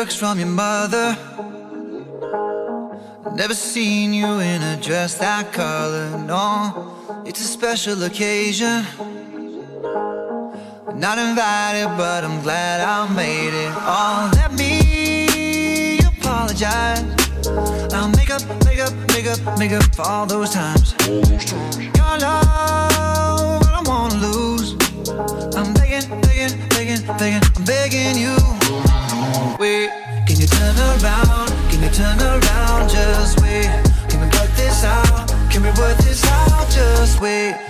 looks from your mother. Never seen you in a dress that color, no. It's a special occasion. Not invited, but I'm glad I made it. Oh, let me apologize. I'll make up, make up, make up, make up for all those times. Your love, I don't wanna lose. I'm begging, begging, begging, begging, I'm begging you. Turn around? Just wait. Can we work this out? Can we work this out? Just wait.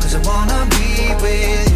Cause I wanna be with you